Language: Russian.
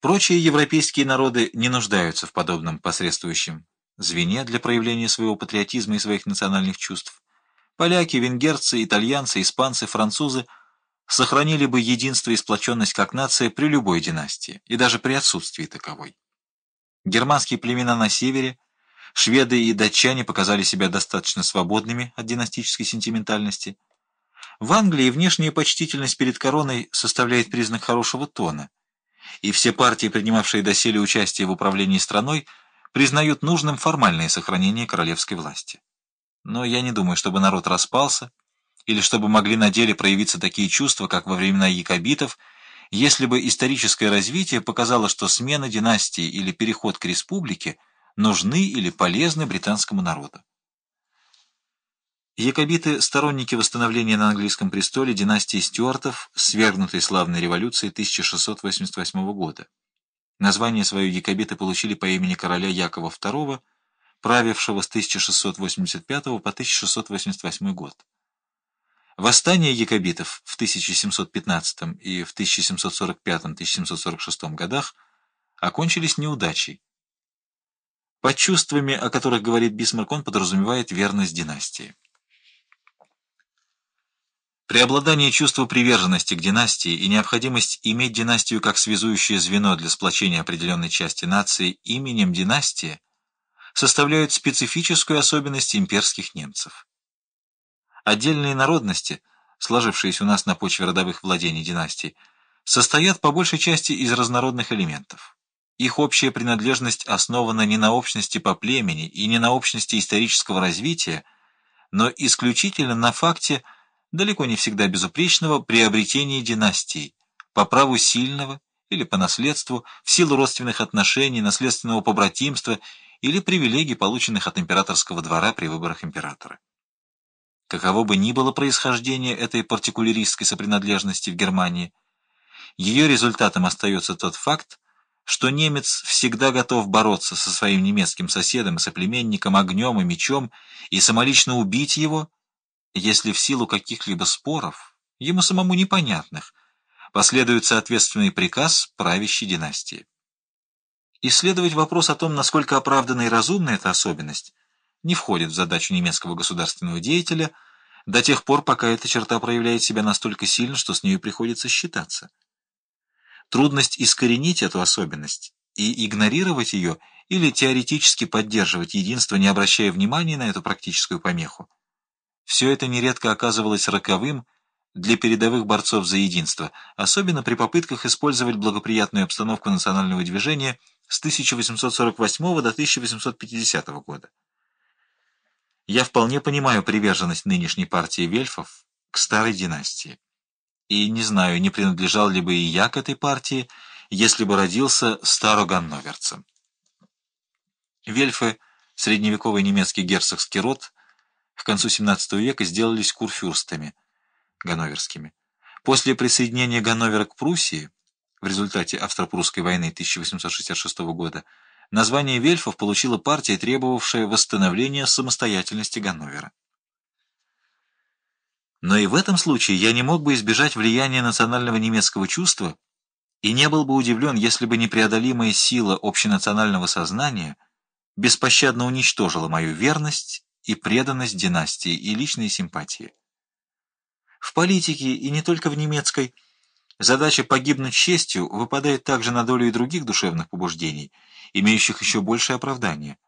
Прочие европейские народы не нуждаются в подобном посредствующем звене для проявления своего патриотизма и своих национальных чувств. Поляки, венгерцы, итальянцы, испанцы, французы сохранили бы единство и сплоченность как нация при любой династии, и даже при отсутствии таковой. Германские племена на севере, шведы и датчане показали себя достаточно свободными от династической сентиментальности. В Англии внешняя почтительность перед короной составляет признак хорошего тона, и все партии, принимавшие доселе участие в управлении страной, признают нужным формальное сохранение королевской власти. Но я не думаю, чтобы народ распался, или чтобы могли на деле проявиться такие чувства, как во времена якобитов, если бы историческое развитие показало, что смена династии или переход к республике нужны или полезны британскому народу. Якобиты – сторонники восстановления на английском престоле династии Стюартов, свергнутой славной революцией 1688 года. Название свое якобиты получили по имени короля Якова II, правившего с 1685 по 1688 год. Восстания якобитов в 1715 и в 1745-1746 годах окончились неудачей. Под чувствами, о которых говорит Бисмарк, он подразумевает верность династии. Преобладание чувства приверженности к династии и необходимость иметь династию как связующее звено для сплочения определенной части нации именем династии составляют специфическую особенность имперских немцев. Отдельные народности, сложившиеся у нас на почве родовых владений династий, состоят по большей части из разнородных элементов. Их общая принадлежность основана не на общности по племени и не на общности исторического развития, но исключительно на факте – далеко не всегда безупречного приобретения династий, по праву сильного или по наследству, в силу родственных отношений, наследственного побратимства или привилегий, полученных от императорского двора при выборах императора. Каково бы ни было происхождение этой партикуляристской сопринадлежности в Германии, ее результатом остается тот факт, что немец всегда готов бороться со своим немецким соседом и соплеменником огнем и мечом и самолично убить его, если в силу каких-либо споров, ему самому непонятных, последует соответственный приказ правящей династии. Исследовать вопрос о том, насколько оправдана и разумна эта особенность, не входит в задачу немецкого государственного деятеля до тех пор, пока эта черта проявляет себя настолько сильно, что с нею приходится считаться. Трудность искоренить эту особенность и игнорировать ее или теоретически поддерживать единство, не обращая внимания на эту практическую помеху, все это нередко оказывалось роковым для передовых борцов за единство, особенно при попытках использовать благоприятную обстановку национального движения с 1848 до 1850 года. Я вполне понимаю приверженность нынешней партии вельфов к старой династии. И не знаю, не принадлежал ли бы и я к этой партии, если бы родился староганноверцем. Вельфы — средневековый немецкий герцогский род — к концу XVII века сделались курфюрстами ганноверскими. После присоединения Ганновера к Пруссии в результате Австро-Прусской войны 1866 года название вельфов получила партия, требовавшая восстановления самостоятельности Ганновера. Но и в этом случае я не мог бы избежать влияния национального немецкого чувства и не был бы удивлен, если бы непреодолимая сила общенационального сознания беспощадно уничтожила мою верность и преданность династии, и личные симпатии. В политике, и не только в немецкой, задача погибнуть честью выпадает также на долю и других душевных побуждений, имеющих еще большее оправдание –